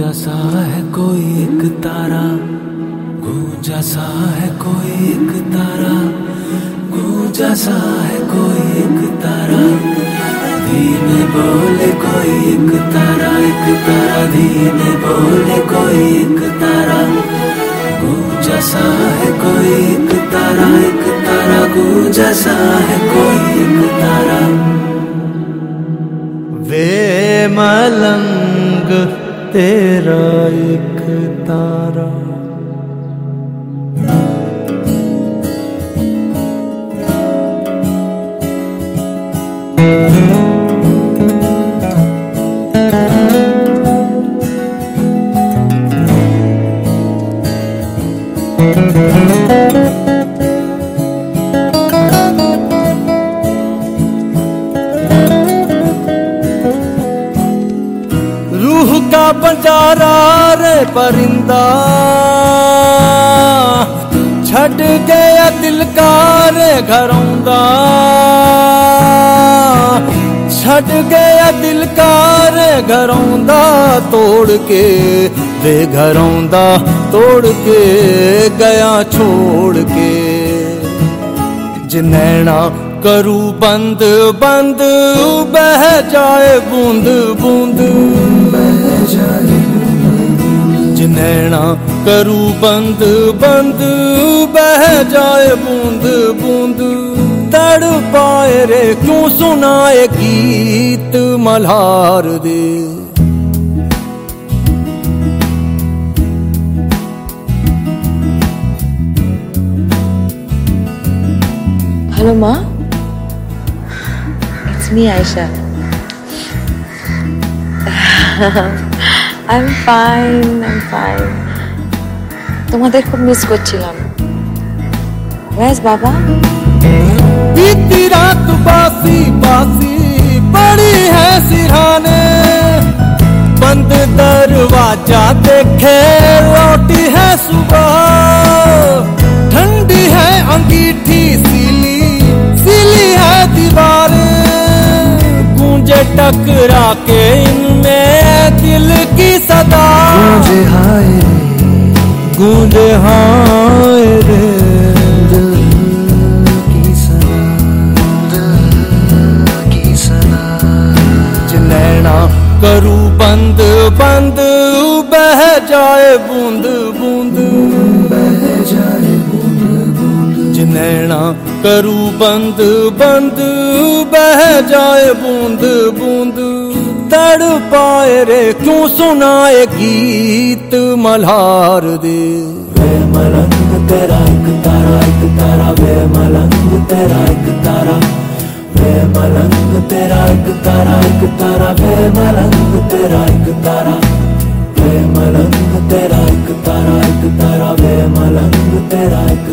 गूंजा सा है कोई एक तारा, गूंजा सा है कोई एक तारा, गूंजा सा है कोई एक तारा। धीमे बोले कोई एक तारा एक तारा धीमे बोले कोई एक तारा। गूंजा सा है कोई एक तारा एक तारा गूंजा सा है कोई एक तारा। वे मलंग तेरा एक तारा। बंजारा रे परिंदा। छड़ गया दिल का रे घरौंदा। छड़ गया दिल का रे तोड़ के वे घरौंदा तोड़ के, गया छोड़ के। जिनैना करू बंद बंद, बह जाए बूंद बूंद। जिनैना करू बंद बंद बह जाए बूंद बूंद। तड़ पाए रे क्यों सुनाए गीत मल्हार दे? Hello, Ma. It's me, Aisha. I'm fine, I'm fine. তোমাদের খুব মিস করছিলাম Where's বাবা बीती रात बासी बासी पड़ी है सिरहाने बंद दरवाजा देखे लौटी है सुबह टकरा के इनमें दिल की सदा। गूंजे हाय। गूंजे हाय रे। दिल की सना दिल की सना नैना करू बंद बंद बह जाए बूंद बूंद। बह जाए नैना करू बंद बंद बह जाए बूंद बूंद तड़ पाए रे क्यों सुनाए गीत मल्हार दे वे मलंग तेरा एक तारा एक तारा वे मलंग तेरा एक तारा वे मलंग तेरा एक तारा एक तारा वे मलंग तेरा एक तारा वे मलंग तेरा एक तारा एक तारा वे मलंग तेरा एक